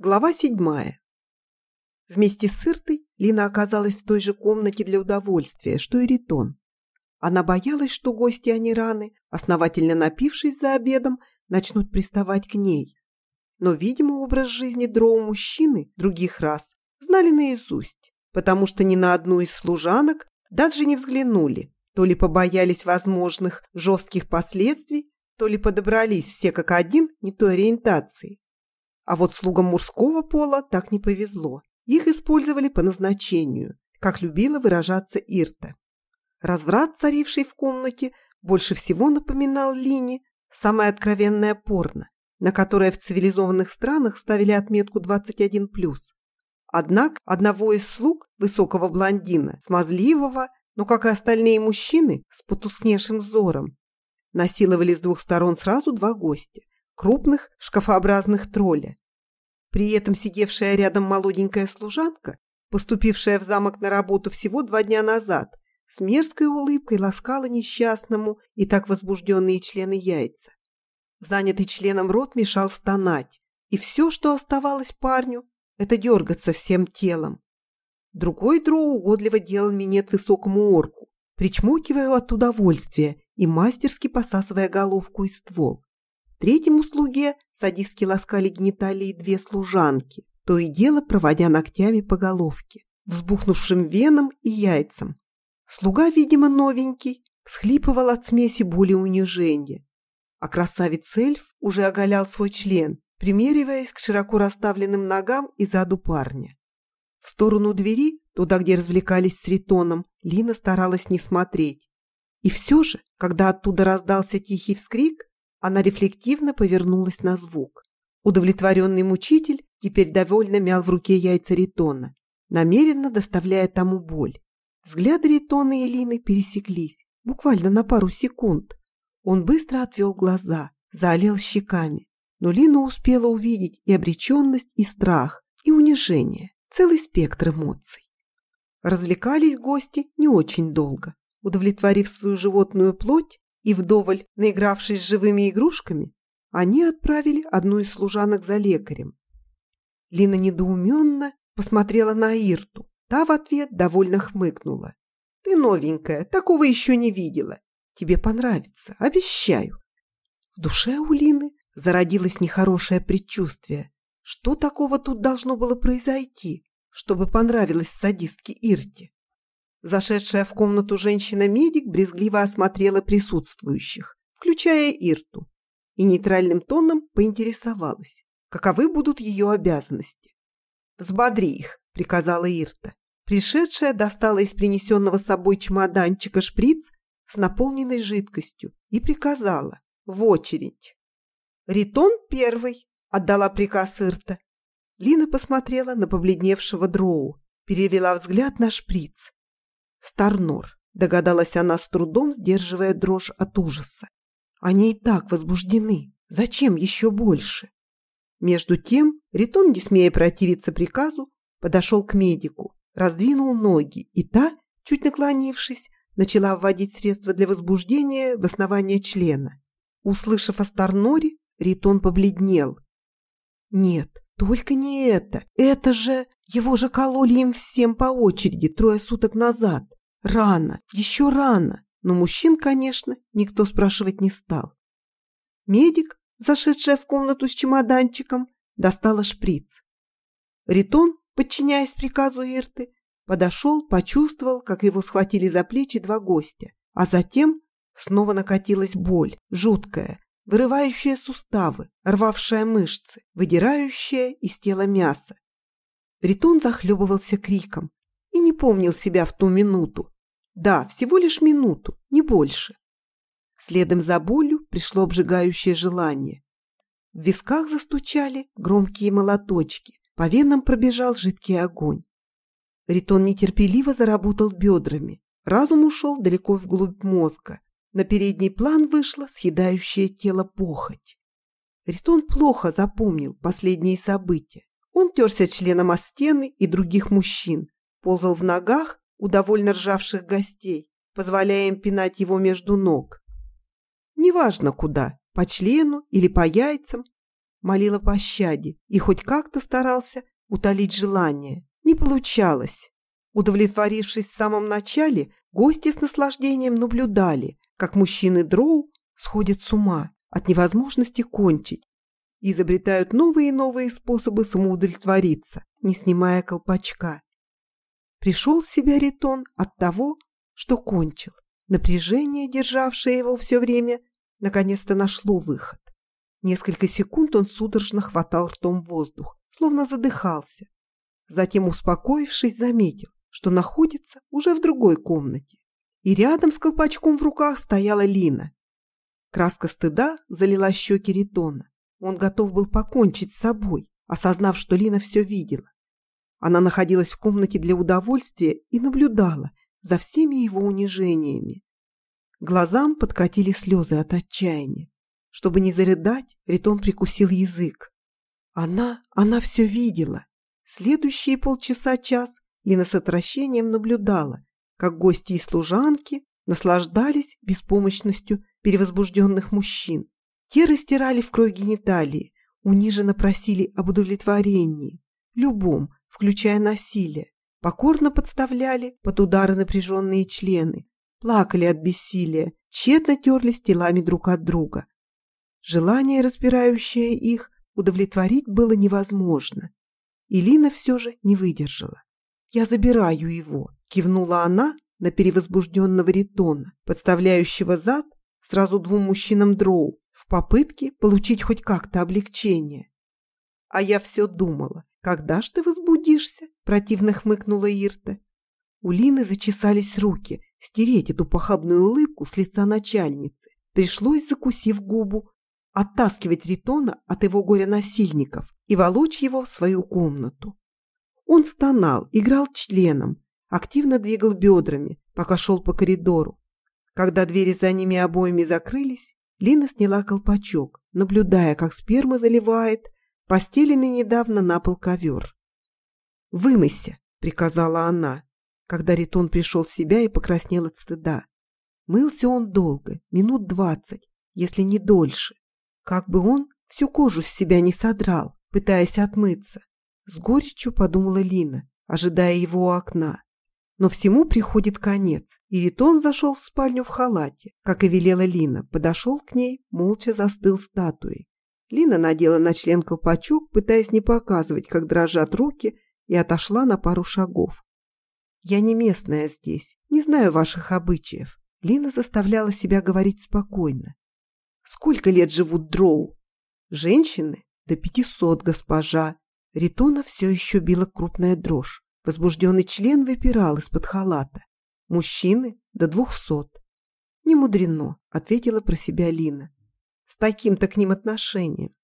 Глава седьмая. Вместе с Иртой Лина оказалась в той же комнате для удовольствия, что и Ритон. Она боялась, что гости Анираны, основательно напившись за обедом, начнут приставать к ней. Но, видимо, образ жизни дроу-мужчины других рас знали наизусть, потому что ни на одну из служанок даже не взглянули, то ли побоялись возможных жестких последствий, то ли подобрались все как один не той ориентации. А вот слугам мужского пола так не повезло. Их использовали по назначению, как любила выражаться Ирта. Разврат, царивший в комнате, больше всего напоминал Лине самое откровенное порно, на которое в цивилизованных странах ставили отметку 21+. Однако одного из слуг, высокого блондина, смазливого, но, как и остальные мужчины, с потускневшим взором, насиловали с двух сторон сразу два гостя крупных шкафообразных тролля. При этом сидевшая рядом молоденькая служанка, поступившая в замок на работу всего два дня назад, с мерзкой улыбкой ласкала несчастному и так возбужденные члены яйца. Занятый членом рот мешал стонать, и все, что оставалось парню, это дергаться всем телом. Другой дроу угодливо делал минет высокому орку, причмокивая от удовольствия и мастерски посасывая головку и ствол. Третьему слуге садистски ласкали гениталии две служанки, то и дело проводя ногтями по головке, взбухнувшим венам и яйцам. Слуга, видимо, новенький, схлипывал от смеси боли и унижения. А красавец-эльф уже оголял свой член, примериваясь к широко расставленным ногам и заду парня. В сторону двери, туда, где развлекались с Ритоном, Лина старалась не смотреть. И все же, когда оттуда раздался тихий вскрик, она рефлективно повернулась на звук. Удовлетворенный мучитель теперь довольно мял в руке яйца Ритона, намеренно доставляя тому боль. Взгляды Ритона и Лины пересеклись, буквально на пару секунд. Он быстро отвел глаза, залил щеками, но Лина успела увидеть и обреченность, и страх, и унижение, целый спектр эмоций. Развлекались гости не очень долго. Удовлетворив свою животную плоть, и вдоволь, наигравшись живыми игрушками, они отправили одну из служанок за лекарем. Лина недоуменно посмотрела на Ирту. Та в ответ довольно хмыкнула. «Ты новенькая, такого еще не видела. Тебе понравится, обещаю». В душе у Лины зародилось нехорошее предчувствие. Что такого тут должно было произойти, чтобы понравилось садистке Ирте? Зашедшая в комнату женщина-медик брезгливо осмотрела присутствующих, включая Ирту, и нейтральным тоном поинтересовалась, каковы будут ее обязанности. «Взбодри их», — приказала Ирта. Пришедшая достала из принесенного собой чемоданчика шприц с наполненной жидкостью и приказала «в очередь». «Ритон первый», — отдала приказ Ирта. Лина посмотрела на побледневшего дроу, перевела взгляд на шприц. Старнор, догадалась она с трудом, сдерживая дрожь от ужаса. Они и так возбуждены. Зачем еще больше? Между тем, Ритон, не смея противиться приказу, подошел к медику, раздвинул ноги, и та, чуть наклонившись, начала вводить средства для возбуждения в основание члена. Услышав о Старноре, Ритон побледнел. Нет, только не это. Это же... Его же кололи им всем по очереди трое суток назад. Рано, еще рано. Но мужчин, конечно, никто спрашивать не стал. Медик, зашедшая в комнату с чемоданчиком, достала шприц. Ритон, подчиняясь приказу Ирты, подошел, почувствовал, как его схватили за плечи два гостя, а затем снова накатилась боль, жуткая, вырывающая суставы, рвавшая мышцы, выдирающая из тела мясо. Ритон захлебывался криком и не помнил себя в ту минуту. Да, всего лишь минуту, не больше. Следом за болью пришло обжигающее желание. В висках застучали громкие молоточки, по венам пробежал жидкий огонь. Ритон нетерпеливо заработал бедрами. Разум ушел далеко вглубь мозга, на передний план вышло съедающее тело похоть. Ритон плохо запомнил последние события. Он терся членом о стены и других мужчин, ползал в ногах у довольно ржавших гостей, позволяя им пинать его между ног. Неважно куда, по члену или по яйцам, молил о пощаде и хоть как-то старался утолить желание. Не получалось. Удовлетворившись в самом начале, гости с наслаждением наблюдали, как мужчины дроу сходят с ума от невозможности кончить и изобретают новые и новые способы самоудовлетвориться, не снимая колпачка. Пришел в себя Ритон от того, что кончил. Напряжение, державшее его все время, наконец-то нашло выход. Несколько секунд он судорожно хватал ртом воздух, словно задыхался. Затем, успокоившись, заметил, что находится уже в другой комнате. И рядом с колпачком в руках стояла Лина. Краска стыда залила щеки Ритона. Он готов был покончить с собой, осознав, что Лина все видела. Она находилась в комнате для удовольствия и наблюдала за всеми его унижениями. Глазам подкатили слезы от отчаяния. Чтобы не зарыдать, Ритон прикусил язык. Она, она все видела. Следующие полчаса-час Лина с отвращением наблюдала, как гости и служанки наслаждались беспомощностью перевозбужденных мужчин. Те растирали в кровь гениталии, униженно просили об удовлетворении, любом, включая насилие, покорно подставляли под удары напряженные члены, плакали от бессилия, тщетно терлись телами друг от друга. Желание, распирающее их, удовлетворить было невозможно. И Лина все же не выдержала. «Я забираю его», – кивнула она на перевозбужденного ритона, подставляющего зад сразу двум мужчинам дроу в попытке получить хоть как-то облегчение. А я все думала, когда ж ты возбудишься? Противно хмыкнула Ирта. У Лины зачесались руки, стереть эту похабную улыбку с лица начальницы. Пришлось, закусив губу, оттаскивать Ритона от его горя-насильников и волочь его в свою комнату. Он стонал, играл членом, активно двигал бедрами, пока шел по коридору. Когда двери за ними обоими закрылись, Лина сняла колпачок, наблюдая, как сперма заливает постеленный недавно на пол ковер. «Вымойся», — приказала она, когда Ритон пришел в себя и покраснел от стыда. Мылся он долго, минут двадцать, если не дольше. Как бы он всю кожу с себя не содрал, пытаясь отмыться. С горечью подумала Лина, ожидая его у окна. Но всему приходит конец, и Ритон зашел в спальню в халате, как и велела Лина, подошел к ней, молча застыл статуей. Лина надела на член колпачок, пытаясь не показывать, как дрожат руки, и отошла на пару шагов. «Я не местная здесь, не знаю ваших обычаев». Лина заставляла себя говорить спокойно. «Сколько лет живут дроу?» «Женщины? До пятисот, госпожа». Ритона все еще била крупная дрожь. Возбужденный член выпирал из-под халата. «Мужчины? До двухсот». «Не мудрено», — ответила про себя Лина с таким-то к ним отношением.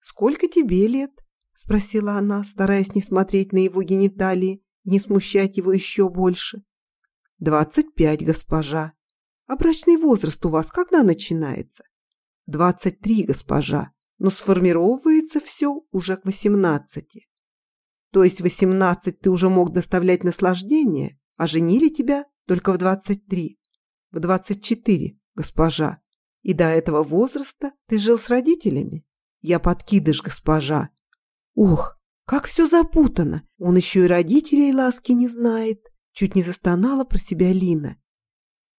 «Сколько тебе лет?» – спросила она, стараясь не смотреть на его гениталии и не смущать его еще больше. «Двадцать пять, госпожа. А брачный возраст у вас когда начинается?» «Двадцать три, госпожа, но сформировывается все уже к восемнадцати». «То есть восемнадцать ты уже мог доставлять наслаждение, а женили тебя только в двадцать три?» «В двадцать четыре, госпожа», и до этого возраста ты жил с родителями? Я подкидыш, госпожа. Ох, как все запутано. Он еще и родителей ласки не знает. Чуть не застонала про себя Лина.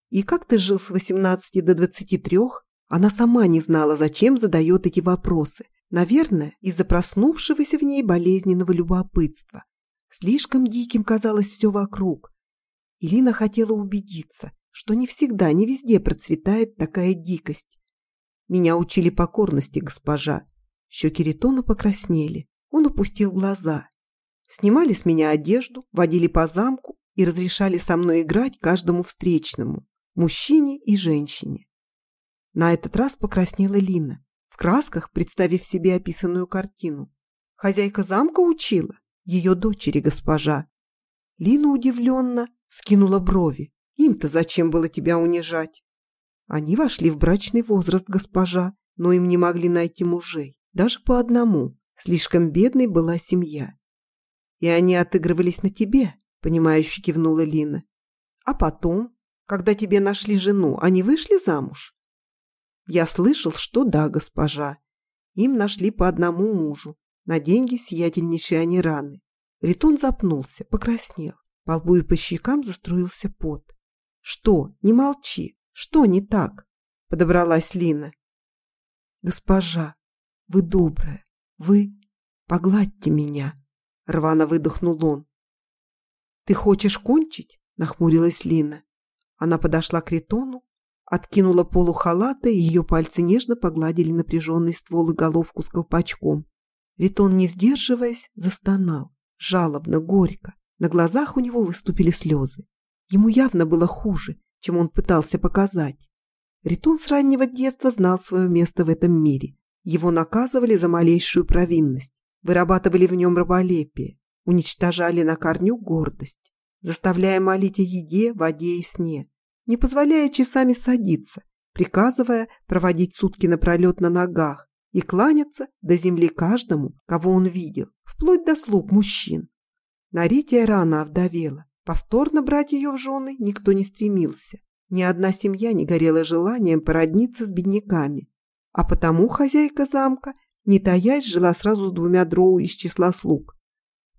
И как ты жил с 18 до 23? Она сама не знала, зачем задает эти вопросы. Наверное, из-за проснувшегося в ней болезненного любопытства. Слишком диким казалось все вокруг. Илина хотела убедиться, что не всегда, не везде процветает такая дикость. Меня учили покорности, госпожа. Щеки Ритона покраснели. Он опустил глаза. Снимали с меня одежду, водили по замку и разрешали со мной играть каждому встречному, мужчине и женщине. На этот раз покраснела Лина, в красках представив себе описанную картину. Хозяйка замка учила, ее дочери госпожа. Лина удивленно скинула брови. Им-то зачем было тебя унижать? Они вошли в брачный возраст, госпожа, но им не могли найти мужей, даже по одному. Слишком бедной была семья. И они отыгрывались на тебе, понимающе кивнула Лина. А потом, когда тебе нашли жену, они вышли замуж? Я слышал, что да, госпожа. Им нашли по одному мужу. На деньги сиятельнейшие они раны. Ритон запнулся, покраснел. По лбу и по щекам заструился пот. «Что? Не молчи! Что не так?» Подобралась Лина. «Госпожа, вы добрая. Вы... Погладьте меня!» Рвано выдохнул он. «Ты хочешь кончить?» Нахмурилась Лина. Она подошла к Ритону, откинула полу халата, и ее пальцы нежно погладили напряженный ствол и головку с колпачком. Ритон, не сдерживаясь, застонал, жалобно, горько. На глазах у него выступили слезы. Ему явно было хуже, чем он пытался показать. Ритон с раннего детства знал свое место в этом мире. Его наказывали за малейшую провинность, вырабатывали в нем раболепие, уничтожали на корню гордость, заставляя молить о еде, воде и сне, не позволяя часами садиться, приказывая проводить сутки напролет на ногах и кланяться до земли каждому, кого он видел, вплоть до слуг мужчин. Нарития рано овдовела. Повторно брать ее в жены никто не стремился. Ни одна семья не горела желанием породниться с бедняками. А потому хозяйка замка, не таясь, жила сразу с двумя дроу из числа слуг.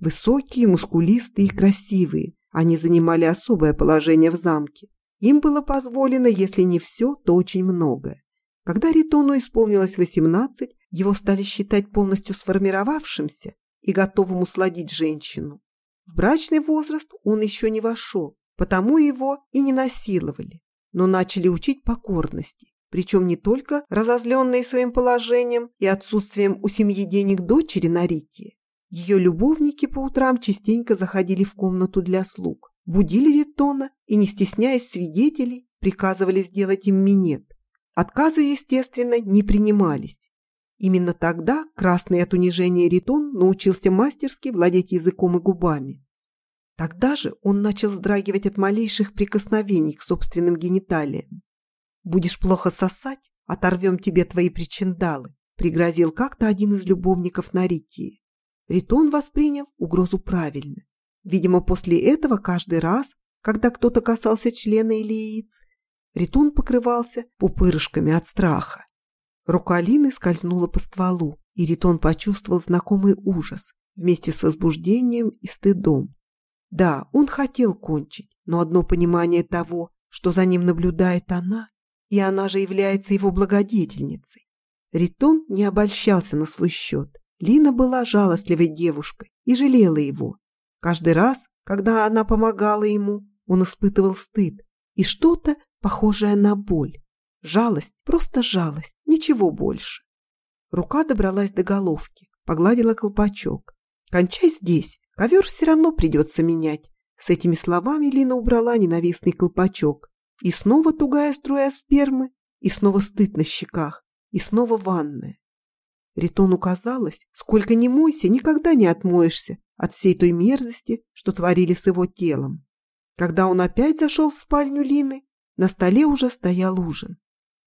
Высокие, мускулистые и красивые, они занимали особое положение в замке. Им было позволено, если не все, то очень многое. Когда Ритону исполнилось 18, его стали считать полностью сформировавшимся и готовым усладить женщину. В брачный возраст он еще не вошел, потому его и не насиловали, но начали учить покорности, причем не только разозленные своим положением и отсутствием у семьи денег дочери Наритии. Ее любовники по утрам частенько заходили в комнату для слуг, будили Ритона и, не стесняясь свидетелей, приказывали сделать им минет. Отказы, естественно, не принимались. Именно тогда красный от унижения Ритон научился мастерски владеть языком и губами. Тогда же он начал вздрагивать от малейших прикосновений к собственным гениталиям. «Будешь плохо сосать, оторвем тебе твои причиндалы», пригрозил как-то один из любовников Наритии. Ритон воспринял угрозу правильно. Видимо, после этого каждый раз, когда кто-то касался члена или яиц, Ритон покрывался пупырышками от страха. Рука Алины скользнула по стволу, и Ритон почувствовал знакомый ужас вместе с возбуждением и стыдом. Да, он хотел кончить, но одно понимание того, что за ним наблюдает она, и она же является его благодетельницей. Ритон не обольщался на свой счет. Лина была жалостливой девушкой и жалела его, Каждый раз, когда она помогала ему, он испытывал стыд и что-то похожее на боль. Жалость, просто жалость, ничего больше. Рука добралась до головки, погладила колпачок. «Кончай здесь, ковер все равно придется менять». С этими словами Лина убрала ненавистный колпачок. И снова тугая струя спермы, и снова стыд на щеках, и снова ванная. Ритону казалось, сколько ни мойся, никогда не отмоешься от всей той мерзости, что творили с его телом. Когда он опять зашел в спальню Лины, на столе уже стоял ужин.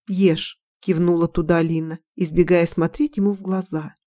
«Ешь», — кивнула туда Лина, избегая смотреть ему в глаза.